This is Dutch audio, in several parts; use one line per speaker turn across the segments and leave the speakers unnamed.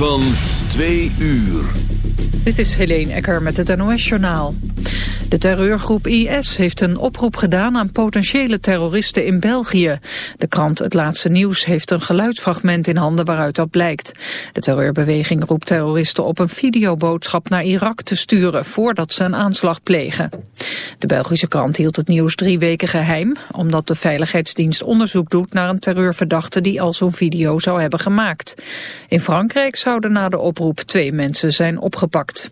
van twee uur.
Dit is Helene Ecker met het NOS-journaal. De terreurgroep IS heeft een oproep gedaan aan potentiële terroristen in België. De krant Het Laatste Nieuws heeft een geluidsfragment in handen waaruit dat blijkt. De terreurbeweging roept terroristen op een videoboodschap naar Irak te sturen voordat ze een aanslag plegen. De Belgische krant hield het nieuws drie weken geheim, omdat de Veiligheidsdienst onderzoek doet naar een terreurverdachte die al zo'n video zou hebben gemaakt. In Frankrijk zouden na de oproep twee mensen zijn opgepakt.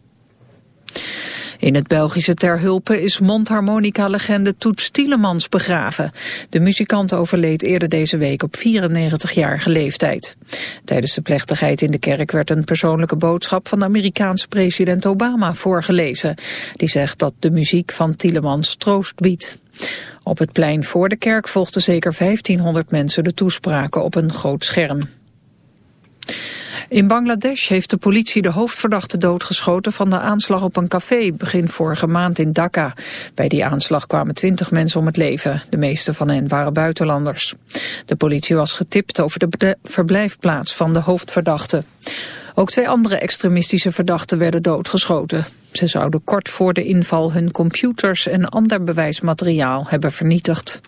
In het Belgische Terhulpen is mondharmonica-legende Toets Tielemans begraven. De muzikant overleed eerder deze week op 94-jarige leeftijd. Tijdens de plechtigheid in de kerk werd een persoonlijke boodschap van Amerikaanse president Obama voorgelezen. Die zegt dat de muziek van Tielemans troost biedt. Op het plein voor de kerk volgden zeker 1500 mensen de toespraken op een groot scherm. In Bangladesh heeft de politie de hoofdverdachte doodgeschoten van de aanslag op een café begin vorige maand in Dhaka. Bij die aanslag kwamen twintig mensen om het leven. De meeste van hen waren buitenlanders. De politie was getipt over de verblijfplaats van de hoofdverdachte. Ook twee andere extremistische verdachten werden doodgeschoten. Ze zouden kort voor de inval hun computers en ander bewijsmateriaal hebben vernietigd.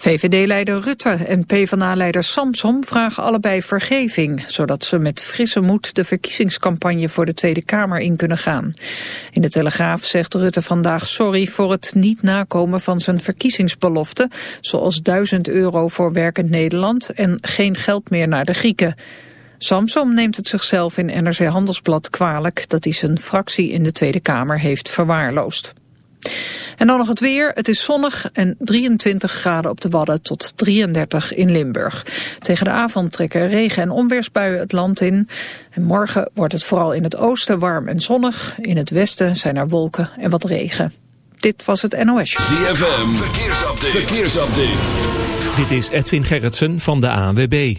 VVD-leider Rutte en PvdA-leider Samsom vragen allebei vergeving... zodat ze met frisse moed de verkiezingscampagne voor de Tweede Kamer in kunnen gaan. In de Telegraaf zegt Rutte vandaag sorry voor het niet nakomen van zijn verkiezingsbelofte... zoals 1000 euro voor werkend Nederland en geen geld meer naar de Grieken. Samsom neemt het zichzelf in NRC Handelsblad kwalijk... dat hij zijn fractie in de Tweede Kamer heeft verwaarloosd. En dan nog het weer. Het is zonnig en 23 graden op de Wadden tot 33 in Limburg. Tegen de avond trekken regen- en onweersbuien het land in. En morgen wordt het vooral in het oosten warm en zonnig. In het westen zijn er wolken en wat regen. Dit was het NOS.
ZFM, verkeersupdate. verkeersupdate.
Dit is Edwin Gerritsen van de ANWB.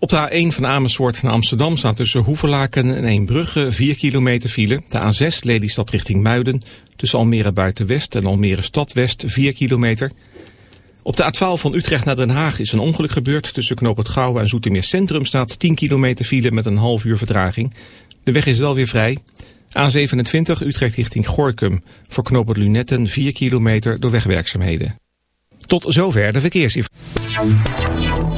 Op de A1 van Amersfoort naar Amsterdam staat tussen Hoeverlaken en Eembrugge 4 kilometer file. De A6 Lelystad richting Muiden tussen Almere Buitenwest en Almere Stadwest 4 kilometer. Op de A12 van Utrecht naar Den Haag is een ongeluk gebeurd. Tussen Knoop en Zoetermeer Centrum staat 10 kilometer file met een half uur verdraging. De weg is wel weer vrij. A27 Utrecht richting Gorkum voor Knoop Lunetten 4 kilometer door wegwerkzaamheden. Tot zover de verkeersinformatie.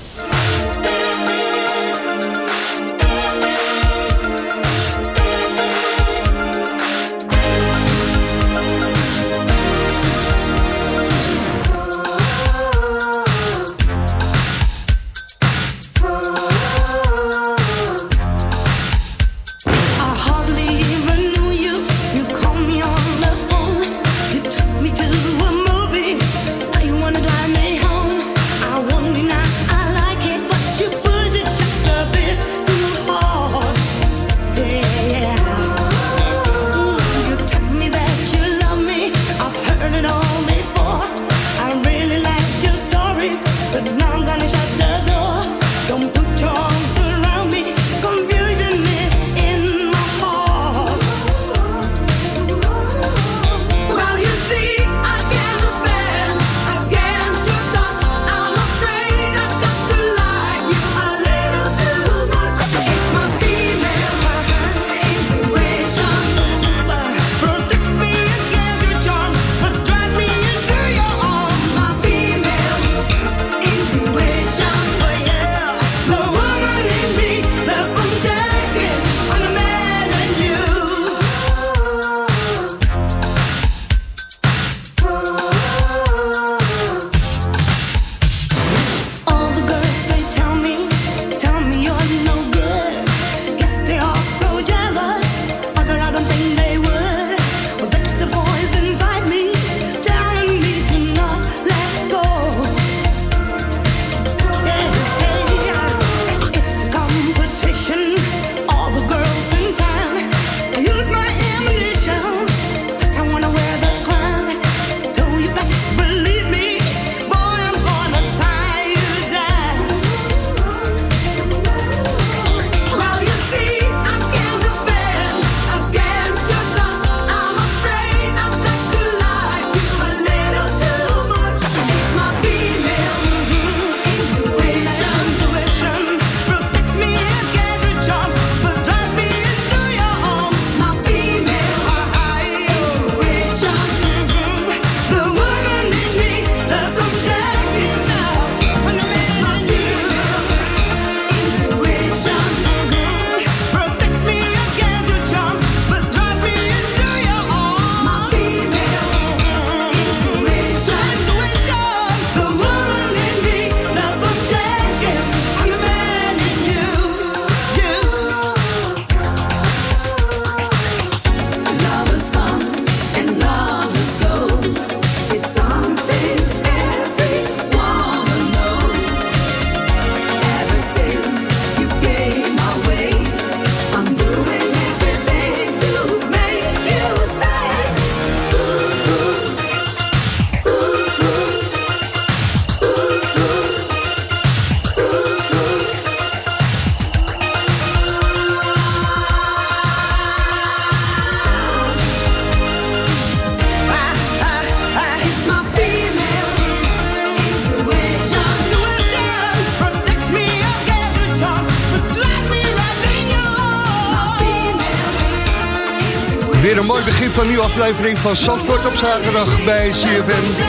Aflevering van Zandvoort op zaterdag bij CFM.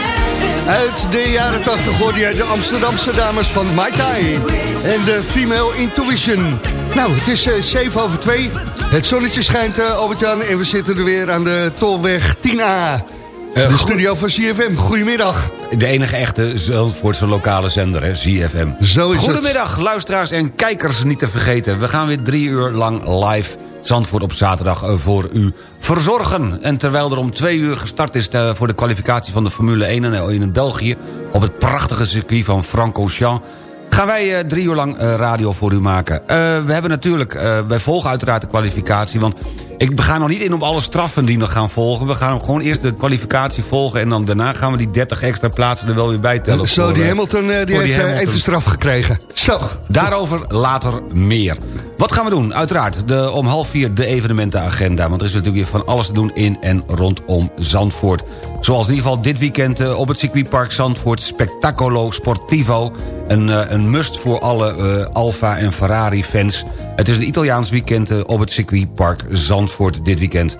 Uit de jaren 80 hoorde je de Amsterdamse dames van Mai Tai en de Female Intuition. Nou, het is eh, 7 over 2. Het zonnetje schijnt, eh, Albert-Jan, en we zitten er weer aan de Tolweg 10A.
Eh,
de studio van CFM. Goedemiddag.
De enige echte Zandvoortse lokale zender, hè, ZFM.
Zo is het.
Goedemiddag, luisteraars en kijkers niet te vergeten. We gaan weer drie uur lang live Zandvoort op zaterdag eh, voor u verzorgen. En terwijl er om twee uur gestart is eh, voor de kwalificatie van de Formule 1 in, België... op het prachtige circuit van Francorchamps... gaan wij eh, drie uur lang radio voor u maken. We hebben natuurlijk, wij volgen uiteraard de kwalificatie... want ik ga nog niet in op alle straffen die nog gaan volgen. We gaan gewoon eerst de kwalificatie volgen... en dan daarna gaan we die 30 extra plaatsen er wel weer bij tellen.
Zo,
voor,
die
eh,
Hamilton eh, die heeft eh,
Hamilton.
even straf gekregen. Zo.
Daarover later meer. Wat gaan we doen? Uiteraard de, om half vier de evenementenagenda. Want er is natuurlijk weer van alles te doen in en rondom Zandvoort. Zoals in ieder geval dit weekend op het circuitpark Zandvoort... Spectacolo Sportivo. Een, een must voor alle Alfa en Ferrari fans. Het is een Italiaans weekend op het circuitpark Zandvoort dit weekend.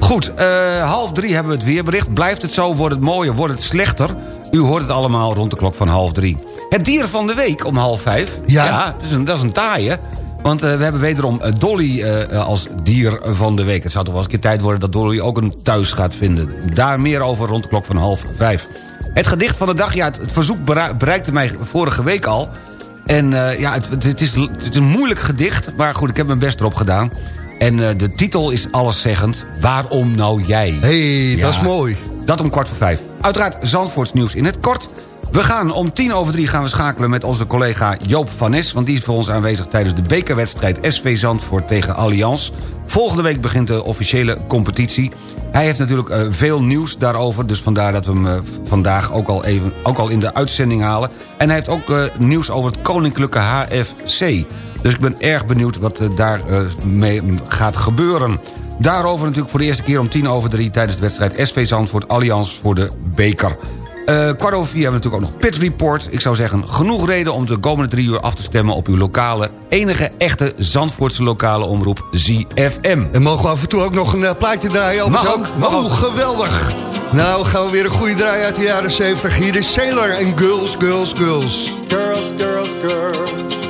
Goed, eh, half drie hebben we het weerbericht. Blijft het zo, wordt het mooier, wordt het slechter? U hoort het allemaal rond de klok van half drie. Het dier van de week om half vijf.
Ja.
dat, is een, dat is een taaie. Want eh, we hebben wederom eh, Dolly als dier van de week. Het zou toch wel eens een keer tijd worden dat Dolly ook een thuis gaat vinden. Daar meer over rond de klok van half vijf. Het gedicht van de dag, ja, het, het verzoek bereikte mij vorige week al. En ja, het, het, het is, het is een moeilijk gedicht, maar goed, ik heb mijn best erop gedaan. En eh, de titel is alleszeggend. Waarom nou jij?
hey, dat is mooi.
Dat om kwart voor vijf. Uiteraard Zandvoorts nieuws in het kort. We gaan om tien over drie gaan we schakelen met onze collega Joop van Nes... want die is voor ons aanwezig tijdens de bekerwedstrijd SV Zandvoort tegen Allianz. Volgende week begint de officiële competitie. Hij heeft natuurlijk eh, veel nieuws daarover... dus vandaar dat we hem eh, vandaag ook al, even, ook al in de uitzending halen. En hij heeft ook nieuws over het Koninklijke HFC. Dus ik ben erg benieuwd wat eh, daar eh, mee gaat gebeuren. Daarover natuurlijk voor de eerste keer om tien over drie... tijdens de wedstrijd SV Zandvoort Allianz voor de beker. Eh kwart over vier hebben we natuurlijk ook nog Pit Report. Ik zou zeggen, genoeg reden om de komende drie uur af te stemmen... op uw lokale, enige echte Zandvoortse lokale omroep ZFM.
En mogen we af en toe ook nog een plaatje draaien?
Mag ook, mag
Oh,
ook.
geweldig. Nou, gaan we weer een goede draai uit de jaren 70. Hier is Sailor en Girls, Girls, Girls.
Girls, girls, girls.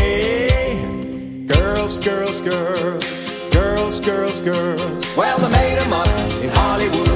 Girls, girls, girls. Girls, girls, girls. Well, they made 'em up in Hollywood.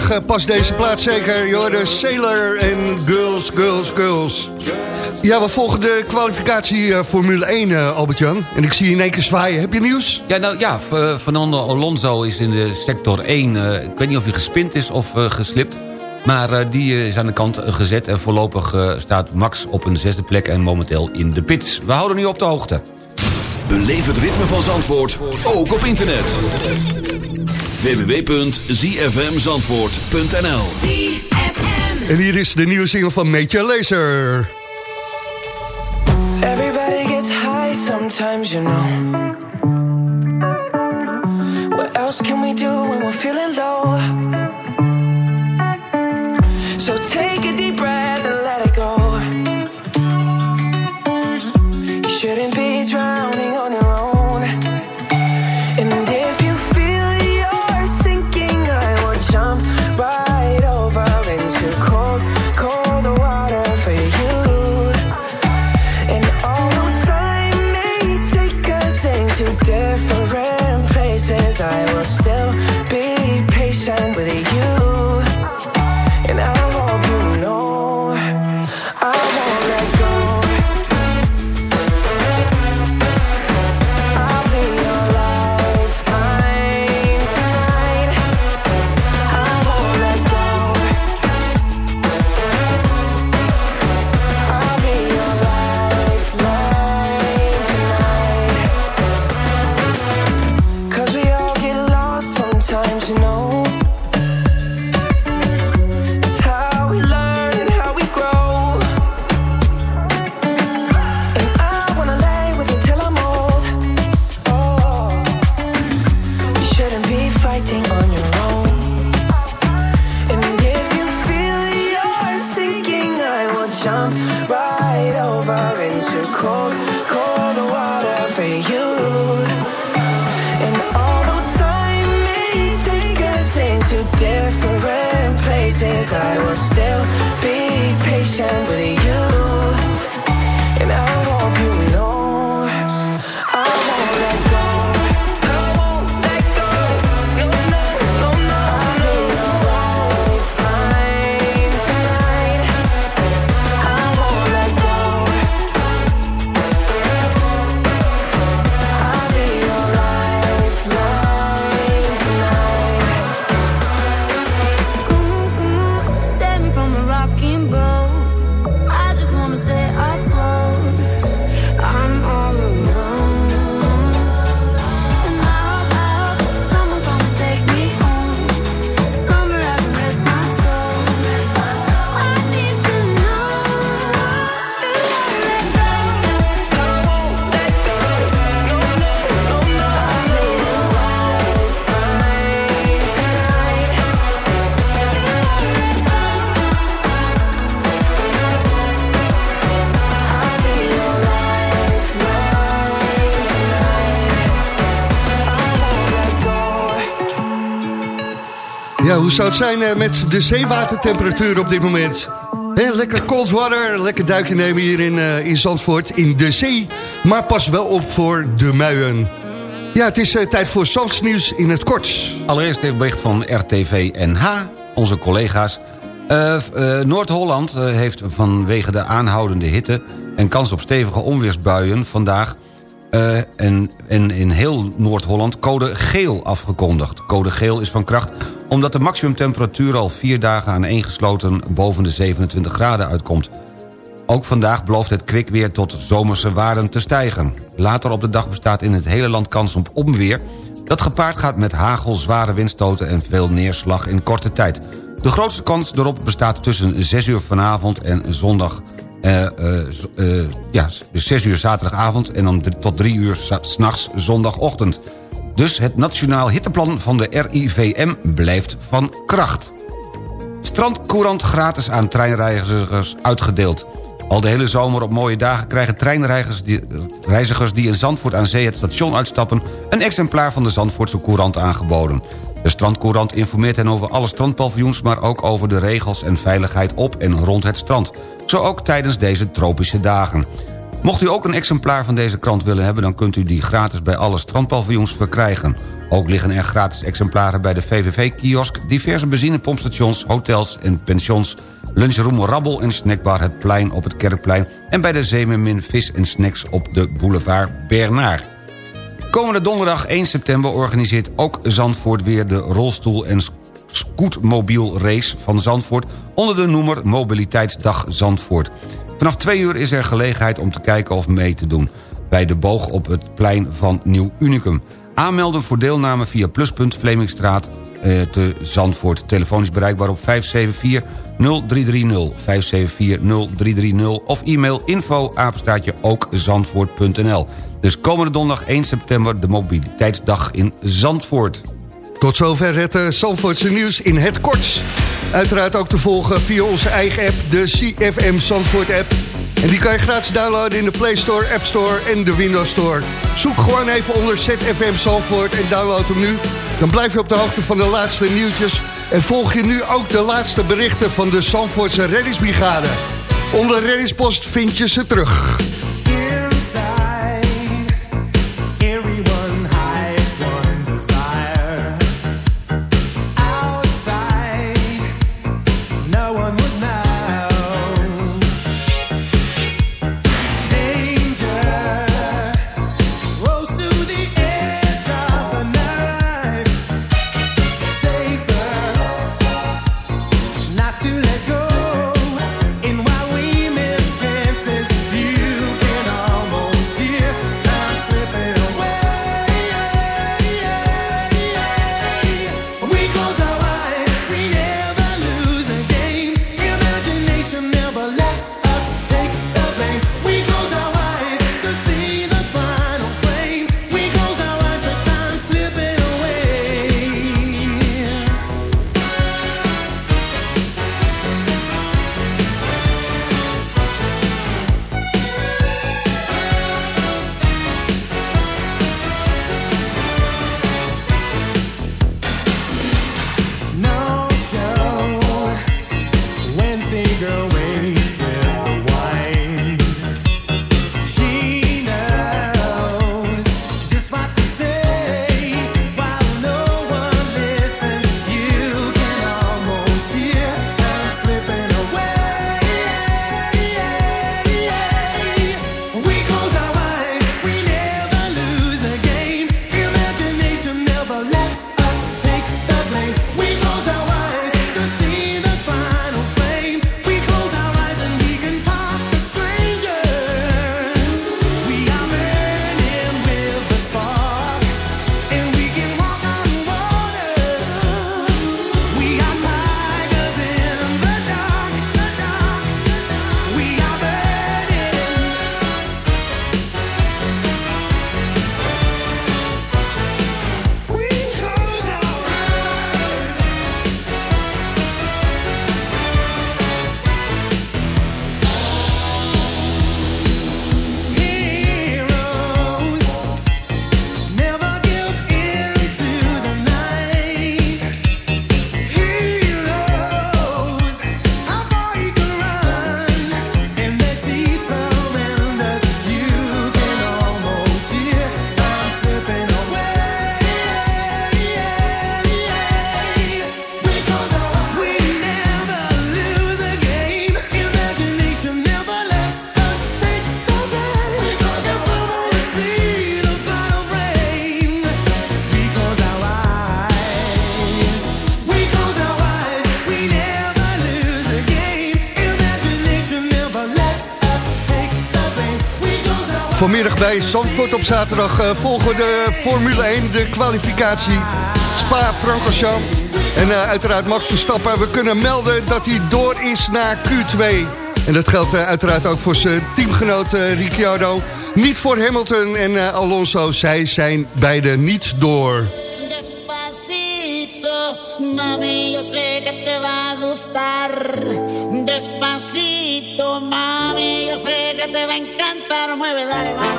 Eh, past deze plaats zeker. Jorden Sailor en Girls, Girls, Girls. Ja, we volgen de kwalificatie eh, Formule 1, eh, Albert-Jan. En ik zie in één keer zwaaien. Heb je nieuws?
Ja, nou ja, Fernando Alonso is in de sector 1... eh, ik weet niet of hij gespind is of geslipt... maar die is aan de kant gezet... en voorlopig staat Max op een zesde plek... en momenteel in de pits. We houden nu op de hoogte.
Beleef het ritme van Zandvoort, ook op internet. www.zfmzandvoort.nl
En hier is de nieuwe single van Major Lazer.
Everybody gets high sometimes, you know. What else can we do when we're feeling low? So take a deep I will still
zou het zijn eh, met de zeewatertemperatuur op dit moment? Hè, lekker cold water, lekker duikje nemen hier in, eh, in Zandvoort, in de zee. Maar pas wel op voor de muien. Ja, het is eh, tijd voor Zandsnieuws in het kort.
Allereerst even bericht van RTV NH, onze collega's. Noord-Holland heeft vanwege de aanhoudende hitte... en kans op stevige onweersbuien vandaag... en, en in heel Noord-Holland code geel afgekondigd. Code geel is van kracht omdat de maximumtemperatuur... al vier dagen aaneengesloten boven de 27 graden uitkomt. Ook vandaag belooft het kwik weer tot zomerse waarden te stijgen. Later op de dag bestaat in het hele land kans op onweer... dat gepaard gaat met hagel, zware windstoten en veel neerslag in korte tijd. De grootste kans erop bestaat tussen 6 uur vanavond en zondag... eh, eh, eh, ja, dus 6 uur zaterdagavond en dan tot 3 uur s'nachts zondagochtend. Dus het nationaal hitteplan van de RIVM blijft van kracht. Strandcourant gratis aan treinreizigers uitgedeeld. Al de hele zomer op mooie dagen krijgen treinreizigers die, reizigers die in Zandvoort aan Zee het station uitstappen... een exemplaar van de Zandvoortse Courant aangeboden. De Strandcourant informeert hen over alle strandpaviljoens... maar ook over de regels en veiligheid op en rond het strand. Zo ook tijdens deze tropische dagen. Mocht u ook een exemplaar van deze krant willen hebben... dan kunt u die gratis bij alle strandpaviljoens verkrijgen. Ook liggen er gratis exemplaren bij de VVV-kiosk... diverse benzinepompstations, hotels en pensions... lunchroom Rabbel en snackbar Het Plein op het Kerkplein... en bij de Zeemermin Vis en Snacks op de boulevard Bernard. Komende donderdag 1 september organiseert ook Zandvoort weer de rolstoel- en scootmobiel race van Zandvoort... onder de noemer Mobiliteitsdag Zandvoort. Vanaf 2 uur is er gelegenheid om te kijken of mee te doen... bij de boog op het plein van Nieuw Unicum. Aanmelden voor deelname via pluspunt Vlemingstraat eh, te Zandvoort. Telefonisch bereikbaar op 574-0330, 574-0330... of e-mail info apenstaatje ook zandvoort.nl. Dus komende donderdag 1 september de mobiliteitsdag in Zandvoort.
Tot zover het uh, Zandvoortse nieuws in het kort. Uiteraard ook te volgen via onze eigen app, de CFM Zandvoort app. En die kan je gratis downloaden in de Play Store, App Store en de Windows Store. Zoek gewoon even onder ZFM Zandvoort en download hem nu. Dan blijf je op de hoogte van de laatste nieuwtjes. En volg je nu ook de laatste berichten van de Zandvoortse reddingsbrigade. Onder reddingspost vind je ze terug. Zandvoort op zaterdag eh, volgen de Formule 1, de kwalificatie. Spa-Francorchamps. En eh, uiteraard Max Verstappen. We kunnen melden dat hij door is naar Q2. En dat geldt eh, uiteraard ook voor zijn teamgenoot Ricciardo. Niet voor Hamilton en Alonso. Zij zijn beide niet door.
Mami, yo sé que te va gustar. Despacito, mami, yo sé que te va encantar. Mueve, dale, vamos.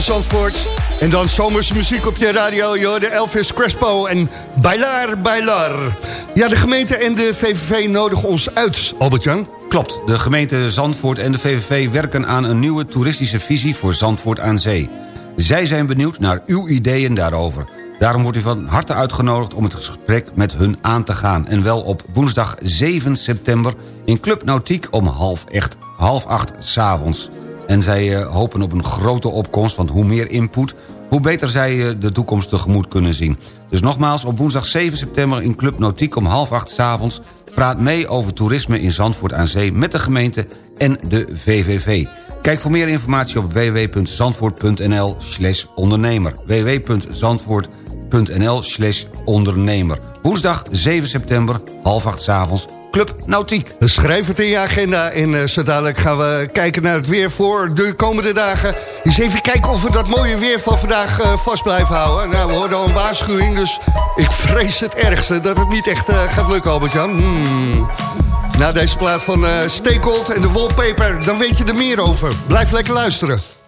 Zandvoort. En dan zomerse muziek op je radio, joh, de Elvis Crespo en Bailar, Bailar. Ja, de gemeente en de VVV nodigen ons uit, Albert-Jan.
Klopt, de gemeente Zandvoort en de VVV werken aan een nieuwe toeristische visie voor Zandvoort aan Zee. Zij zijn benieuwd naar uw ideeën daarover. Daarom wordt u van harte uitgenodigd om het gesprek met hun aan te gaan. En wel op woensdag 7 september in Club Nautiek om half, echt, half acht s'avonds. En zij eh, hopen op een grote opkomst, want hoe meer input... hoe beter zij eh, de toekomst tegemoet kunnen zien. Dus nogmaals, op woensdag 7 september in Club Nautiek om half acht s'avonds... praat mee over toerisme in Zandvoort aan Zee... met de gemeente en de VVV. Kijk voor meer informatie op www.zandvoort.nl slash ondernemer. www.zandvoort.nl slash ondernemer. Woensdag 7 september, half acht s'avonds, Club Nautiek.
Schrijf het in je agenda en uh, zo dadelijk gaan we kijken naar het weer voor de komende dagen. Eens even kijken of we dat mooie weer van vandaag uh, vast blijven houden. Nou, we hoorden al een waarschuwing, dus ik vrees het ergste dat het niet echt uh, gaat lukken, Albert-Jan. Hmm. Na deze plaat van uh, Steekold en de wallpaper, dan weet je er meer over. Blijf lekker luisteren.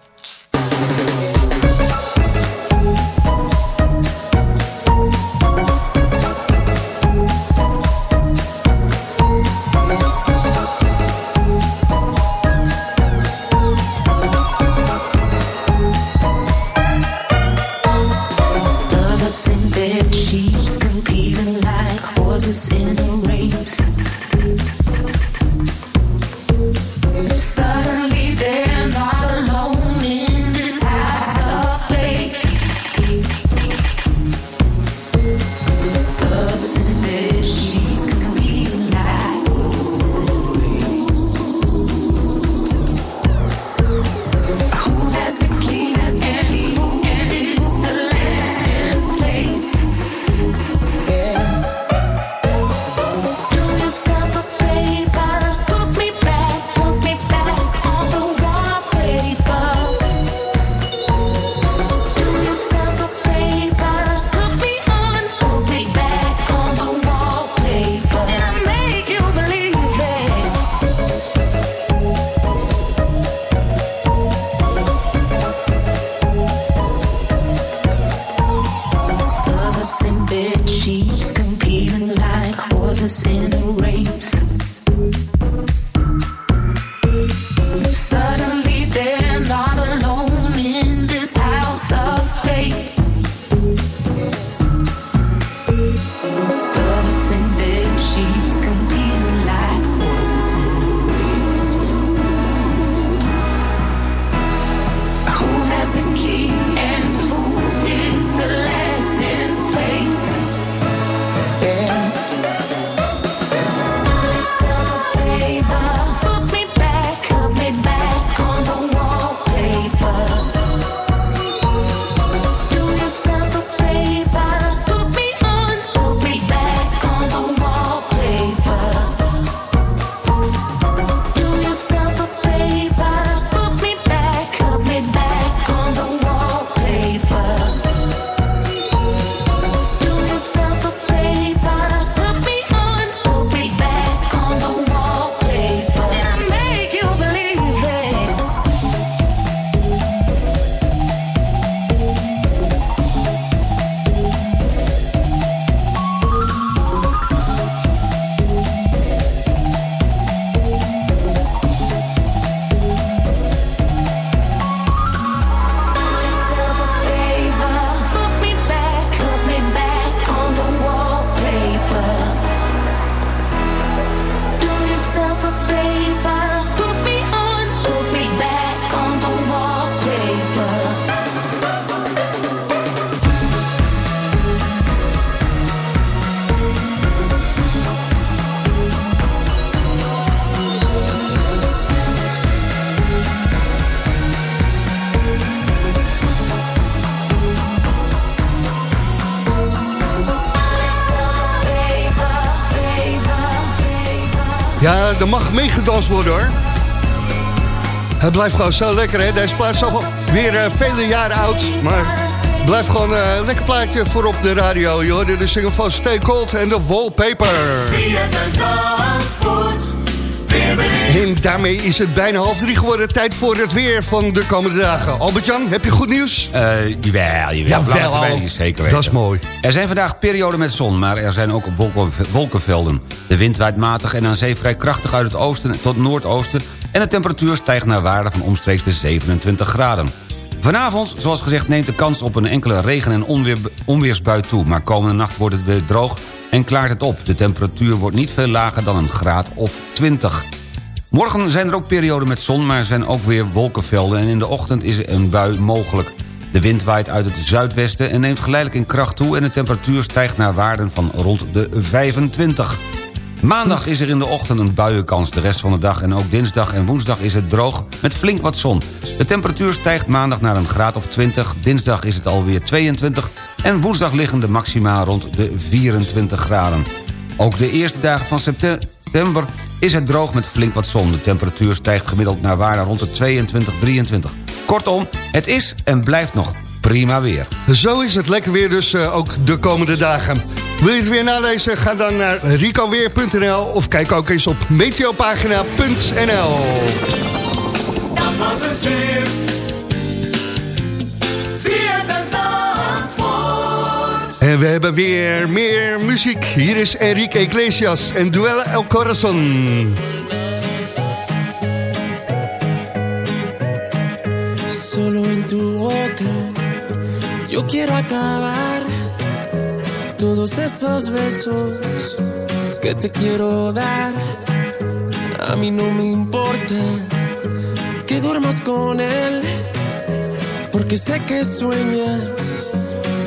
Mag meegedanst worden hoor. Het blijft gewoon zo lekker hè. Deze plaat is al weer eh, vele jaren oud. Maar blijft gewoon eh, een lekker plaatje voor op de radio. Joh. Dit is single van Stay Cold en de Wallpaper. En daarmee is het bijna half drie geworden. Tijd voor het weer van de komende dagen. Albert-Jan, heb je goed nieuws?
Eh jawel,
jawel.
Zeker weten.
Dat is mooi.
Er zijn vandaag perioden met zon, maar er zijn ook wolken- wolkenvelden. De wind waait matig en aan zee vrij krachtig uit het oosten tot noordoosten... en de temperatuur stijgt naar waarde van omstreeks de 27 graden. Vanavond, zoals gezegd, neemt de kans op een enkele regen- en onweer, onweersbui toe... maar komende nacht wordt het weer droog en klaart het op. De temperatuur wordt niet veel lager dan een graad of 20. Morgen zijn er ook perioden met zon, maar er zijn ook weer wolkenvelden... en in de ochtend is een bui mogelijk. De wind waait uit het zuidwesten en neemt geleidelijk in kracht toe... en de temperatuur stijgt naar waarden van rond de 25. Maandag is er in de ochtend een buienkans. De rest van de dag en ook dinsdag en woensdag is het droog met flink wat zon. De temperatuur stijgt maandag naar een graad of 20. Dinsdag is het alweer 22. En woensdag liggen de maxima rond de 24 graden. Ook de eerste dagen van september is het droog met flink wat zon. De temperatuur stijgt gemiddeld naar waarde rond de 22, 23. Kortom, het is en blijft nog prima weer.
Zo is het lekker weer dus eh, ook de komende dagen. Wil je het weer nalezen? Ga dan naar ricoweer.nl of kijk ook eens op meteopagina.nl.
Dat was het weer.
En we hebben weer meer muziek. Hier is Enrique Iglesias en Duella El Corazon.
Solo en tu boca yo quiero acabar todos esos besos que te quiero dar. A mí no me importa que duermas con él, porque sé que sueñas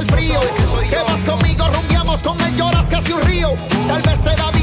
Que te
quita el frío? Que vas conmigo, rumbiamos con él, lloras casi un río. Tal vez te da dinero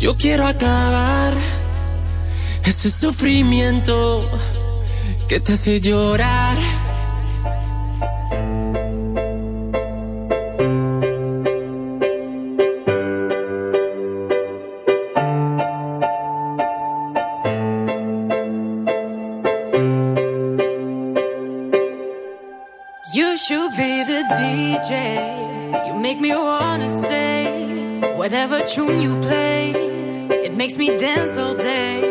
yo
quiero acabar ese sufrimiento que te hace llorar.
You should be the DJ. You make me wanna stay. Whatever tune you play, makes me dance all day.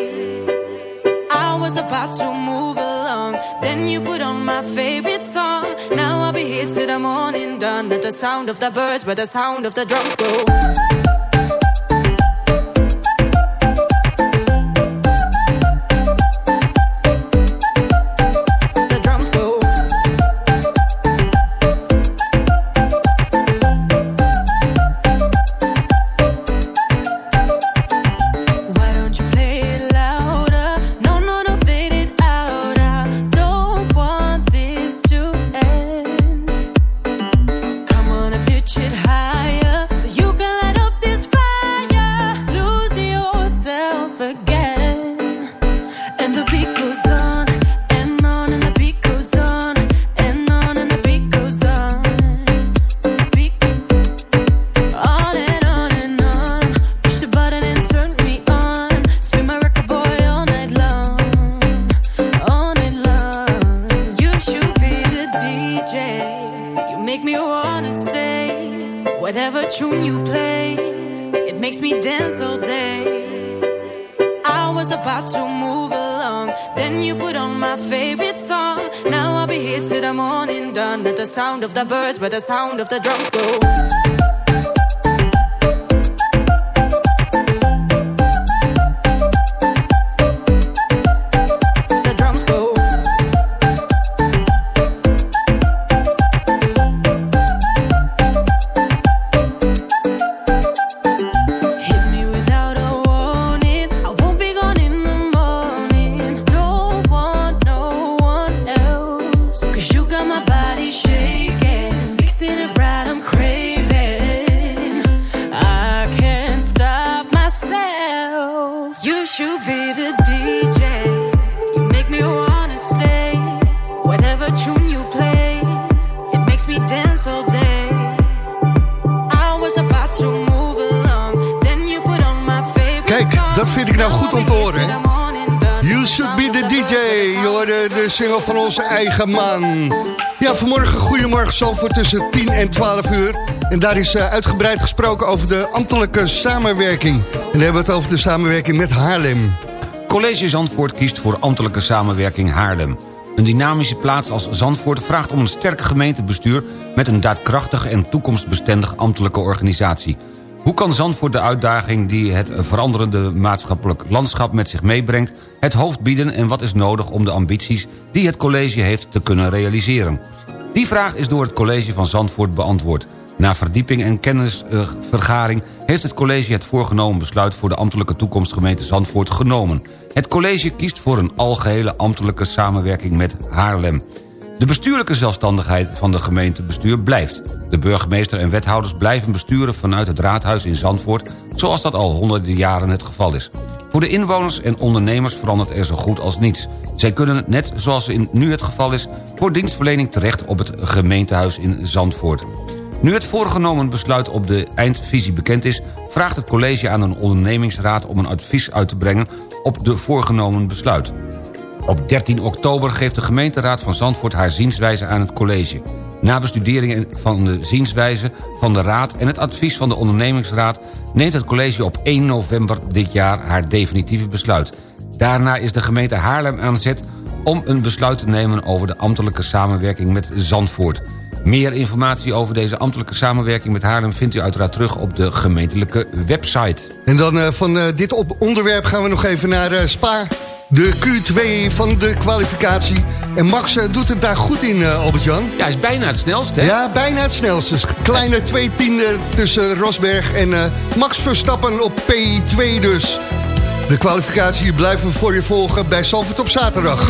I was about to move along, then you put on my favorite song. Now I'll be here till the morning done. At the sound of the birds, where the sound of the drums go. Sound of the birds, where the sound of the drums go.
Ja, vanmorgen Goedemorgen Zalvoort tussen 10 en 12 uur. En daar is eh, uitgebreid gesproken over de ambtelijke samenwerking. En dan hebben we het over de samenwerking met Haarlem.
College Zandvoort kiest voor ambtelijke samenwerking Haarlem. Een dynamische plaats als Zandvoort vraagt om een sterk gemeentebestuur... met een daadkrachtige en toekomstbestendig ambtelijke organisatie. Hoe kan Zandvoort de uitdaging die het veranderende maatschappelijk landschap met zich meebrengt... het hoofd bieden en wat is nodig om de ambities die het college heeft te kunnen realiseren? Die vraag is door het college van Zandvoort beantwoord. Na verdieping en kennisvergaring heeft het college het voorgenomen besluit... voor de ambtelijke toekomstgemeente Zandvoort genomen. Het college kiest voor een algehele ambtelijke samenwerking met Haarlem. De bestuurlijke zelfstandigheid van de gemeentebestuur blijft. De burgemeester en wethouders blijven besturen vanuit het raadhuis in Zandvoort... zoals dat al honderden jaren het geval is. Voor de inwoners en ondernemers verandert er zo goed als niets. Zij kunnen, net zoals in nu het geval is... voor dienstverlening terecht op het gemeentehuis in Zandvoort. Nu het voorgenomen besluit op de eindvisie bekend is... vraagt het college aan een ondernemingsraad om een advies uit te brengen... op de voorgenomen besluit. Op 13 oktober geeft de gemeenteraad van Zandvoort haar zienswijze aan het college. Na bestudering van de zienswijze van de raad en het advies van de ondernemingsraad... neemt het college op 1 november dit jaar haar definitieve besluit. Daarna is de gemeente Haarlem aan zet om een besluit te nemen... over de ambtelijke samenwerking met Zandvoort. Meer informatie over deze ambtelijke samenwerking met Haarlem... vindt u uiteraard terug op de gemeentelijke website.
En dan eh, van eh, dit op onderwerp gaan we nog even naar eh, Spa. De Q2 van de kwalificatie. En Max eh, doet het daar goed in, eh, Albert-Jan.
Ja, hij is bijna het snelste, hè?
Ja, bijna het snelste. Kleine twee tienden tussen Rosberg en eh, Max Verstappen op P2 dus. De kwalificatie blijven we voor je volgen bij Salford op zaterdag.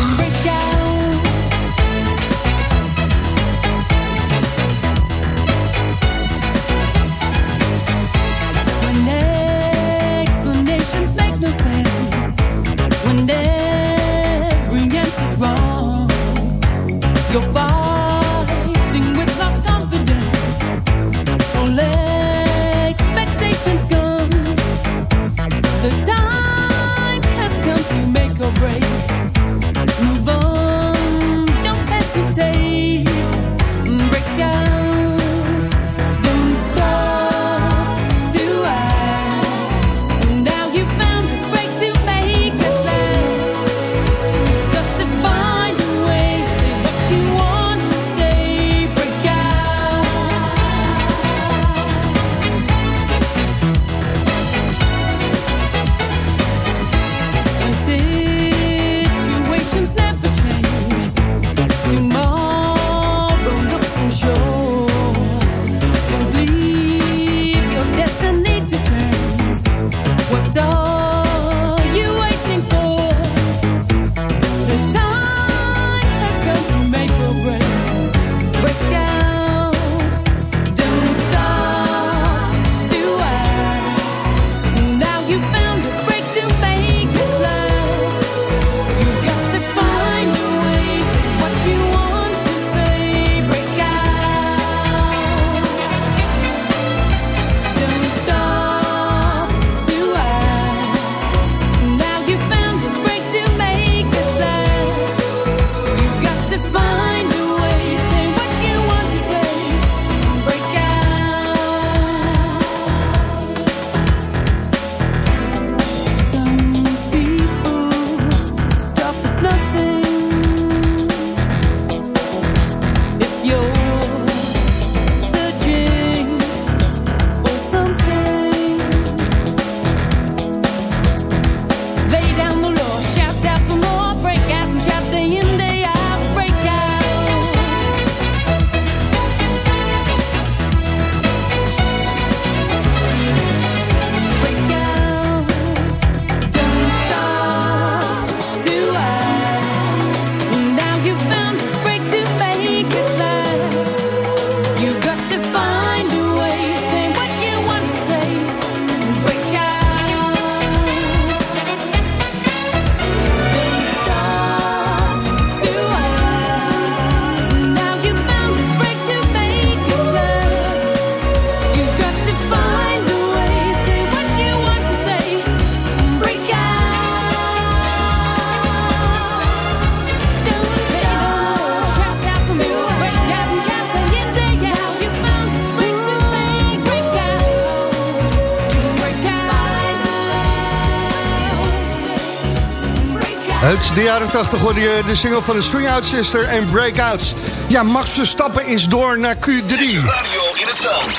Uit de jaren 80 hoorde je de single van de Swing Out Sister en Breakouts. Ja, Max Verstappen is door naar Q3.
Radio in het zand.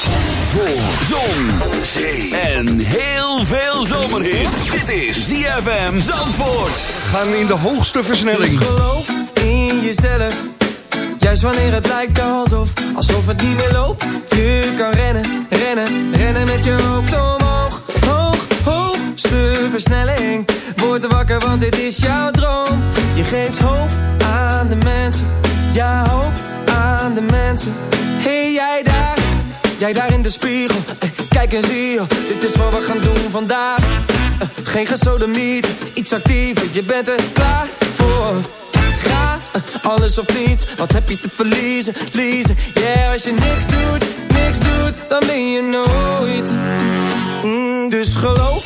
Voor zon, zee en heel veel zomerhit. Dit is ZFM Zandvoort.
Gaan in de hoogste versnelling.
Dus geloof in jezelf. Juist wanneer het lijkt alsof, alsof het niet meer loopt. Je kan rennen, rennen, rennen met je hoofd omhoog. Hoogste versnelling. Word wakker, want dit is jouw droom. Je geeft hoop aan de mensen. Ja, hoop aan de mensen. Hey, jij daar, jij daar in de spiegel. Eh, Kijk en zie je, dit is wat we gaan doen vandaag. Eh, Geen gesodemiet, iets actiever, je bent er klaar voor. Ga, eh, alles of niets, wat heb je te verliezen, liezen. Yeah, als je niks doet, niks doet, dan ben je nooit. Mm, dus geloof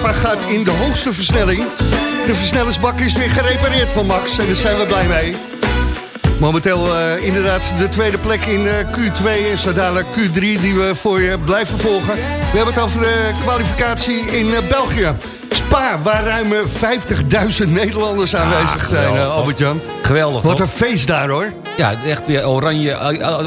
Verstappen gaat in de hoogste versnelling. De versnellingsbak is weer gerepareerd van Max en daar zijn we blij mee. Momenteel eh, inderdaad de tweede plek in eh, Q2 en zo dadelijk Q3 die we voor je blijven volgen. We hebben het over de kwalificatie in eh, België. Spa, waar ruim 50.000 Nederlanders aanwezig zijn,
geweldig,
eh, Albert-Jan.
Geweldig,
Wat
toch?
een feest daar, hoor.
Ja, echt weer oranje.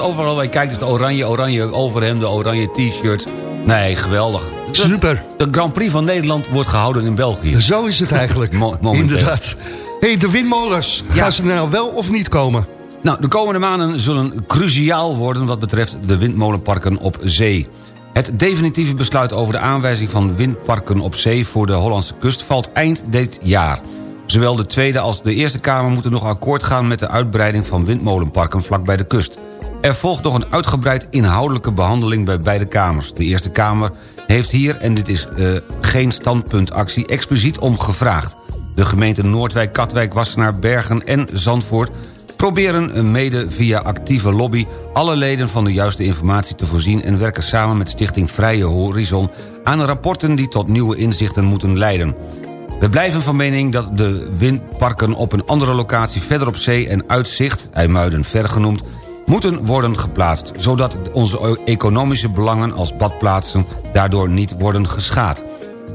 Overal waar je kijkt is het oranje, oranje overhemden, oranje t-shirts. Nee, geweldig.
Super.
De Grand Prix van Nederland wordt gehouden in België.
Zo is het eigenlijk. Inderdaad. hey, de windmolens,
Ja.
gaan ze nou wel of niet komen?
Nou, de komende maanden zullen cruciaal worden... wat betreft de windmolenparken op zee. Het definitieve besluit over de aanwijzing van windparken op zee... voor de Hollandse kust valt eind dit jaar. Zowel de Tweede als de Eerste Kamer moeten nog akkoord gaan... met de uitbreiding van windmolenparken vlakbij de kust. Er volgt nog een uitgebreid inhoudelijke behandeling bij beide kamers. De Eerste Kamer heeft hier, en dit is eh, geen standpuntactie... expliciet om gevraagd. De gemeenten Noordwijk, Katwijk, Wassenaar, Bergen en Zandvoort proberen mede via actieve lobby alle leden van de juiste informatie te voorzien... en werken samen met Stichting Vrije Horizon aan rapporten die tot nieuwe inzichten moeten leiden. We blijven van mening dat de windparken op een andere locatie verder op zee en uitzicht, IJmuiden ver genoemd, moeten worden geplaatst, zodat onze economische belangen als badplaatsen daardoor niet worden geschaad.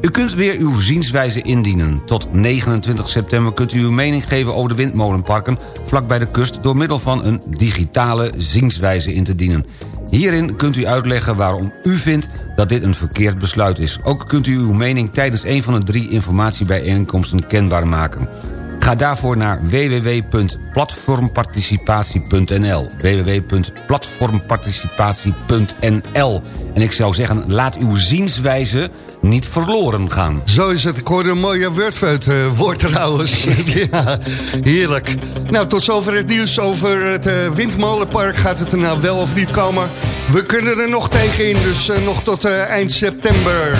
U kunt weer uw zienswijze indienen. Tot 29 september kunt u uw mening geven over de windmolenparken... vlak bij de kust door middel van een digitale zienswijze in te dienen. Hierin kunt u uitleggen waarom u vindt dat dit een verkeerd besluit is. Ook kunt u uw mening tijdens een van de drie informatiebijeenkomsten kenbaar maken. Ga daarvoor naar www.platformparticipatie.nl www.platformparticipatie.nl En ik zou zeggen, laat uw zienswijze niet verloren gaan.
Zo is het. Ik hoorde een mooie wordfeut uh, eh, woord trouwens. ja, heerlijk. Nou, tot zover het nieuws over het eh, windmolenpark. Gaat het er nou wel of niet komen? We kunnen er nog tegen in, dus eh, nog tot eind september.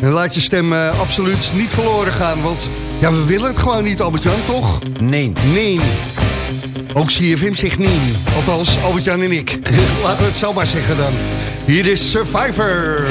En laat je stem absoluut niet verloren gaan, want... Ja, we willen het gewoon niet, Albert-Jan, toch?
Nee.
Nee. Ook CFM zegt nee. Althans, Albert-Jan en ik. Laten we het zo maar zeggen dan. Hier is Survivor.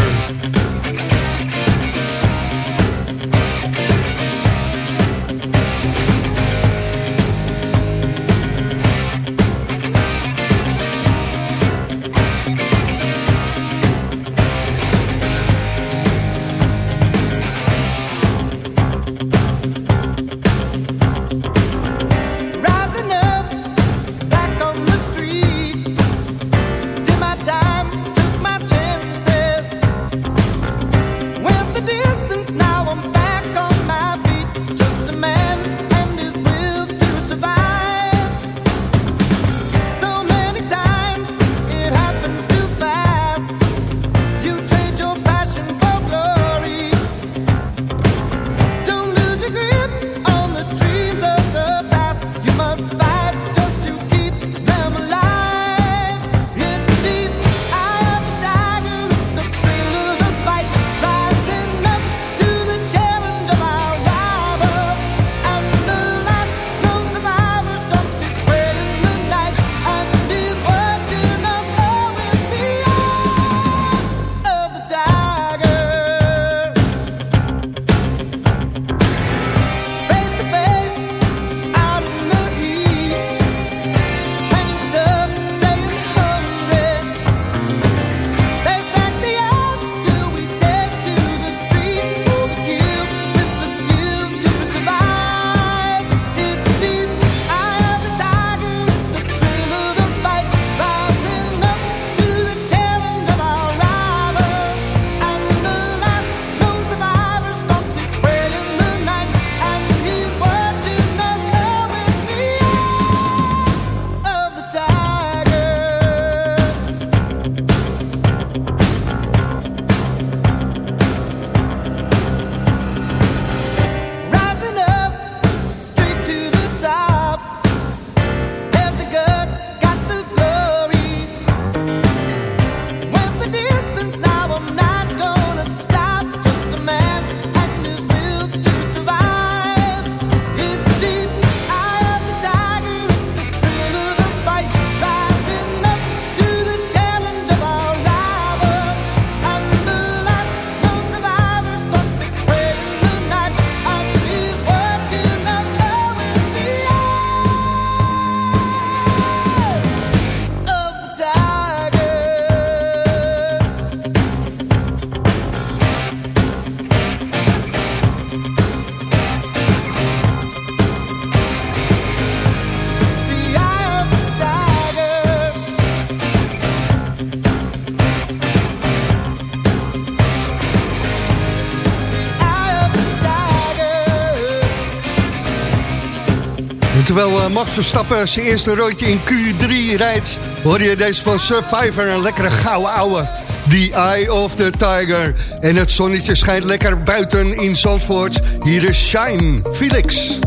Terwijl eh, Max Verstappen zijn eerste roodje in Q3 rijdt... hoor je deze van Survivor, een lekkere gouden ouwe. The Eye of the Tiger. En het zonnetje schijnt lekker buiten in Zandvoort. Hier is Shine, Felix.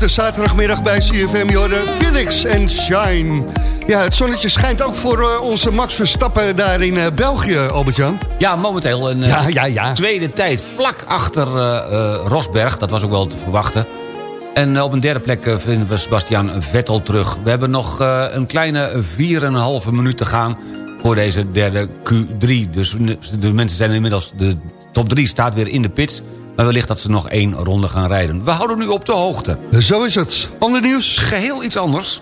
De zaterdagmiddag bij CFM. Jorden Felix en Shine. Ja, het zonnetje schijnt ook voor eh, onze Max Verstappen daar in eh, België, Albert-Jan.
Ja, momenteel een eh,
Ja, ja, ja.
tweede tijd vlak achter Rosberg. Dat was ook wel te verwachten. En op een derde plek vinden we Sebastian Vettel terug. We hebben nog een kleine 4,5 minuut te gaan voor deze derde Q3. Dus de mensen zijn inmiddels... De top 3 staat weer in de pits. Maar wellicht dat ze nog één ronde gaan rijden. We houden nu op de hoogte.
Zo is het. Ander nieuws?
Geheel iets anders.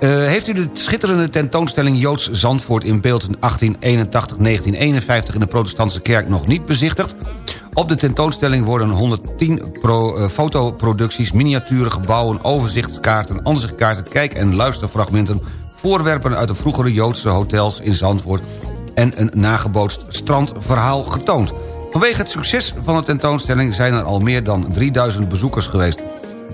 Eh, heeft u de schitterende tentoonstelling Joods Zandvoort in beeld in 1881-1951 in de protestantse kerk nog niet bezichtigd? Op de tentoonstelling worden 110 pro, eh, fotoproducties, miniaturen, gebouwen, overzichtskaarten, ansichtkaarten, kijk- en luisterfragmenten, voorwerpen uit de vroegere Joodse hotels in Zandvoort en een nagebootst strandverhaal getoond. Vanwege het succes van de tentoonstelling zijn er al meer dan 3000 bezoekers geweest.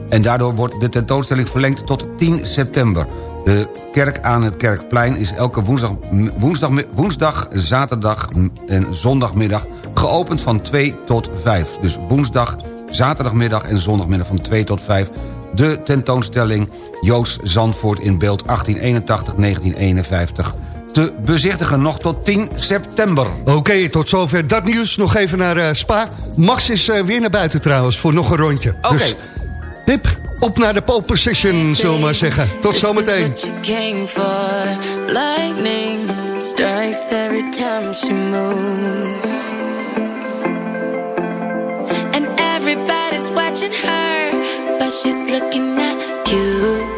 En daardoor wordt de tentoonstelling verlengd tot 10 september. De kerk aan het Kerkplein is elke woensdag, woensdag, woensdag zaterdag en zondagmiddag geopend van 2 tot 5. Dus woensdag, zaterdagmiddag en zondagmiddag van 2 tot 5. De tentoonstelling Joods Zandvoort in beeld 1881-1951 te bezichtigen nog tot 10 september.
Oké, tot zover dat nieuws. Nog even naar eh, Spa. Max is eh, weer naar buiten trouwens voor nog een rondje.
Oké.
Dus, Hip, Op naar de pole position, zullen we maar zeggen. Tot zometeen.
Strikes every time she moves. And everybody's watching her, but she's looking at you.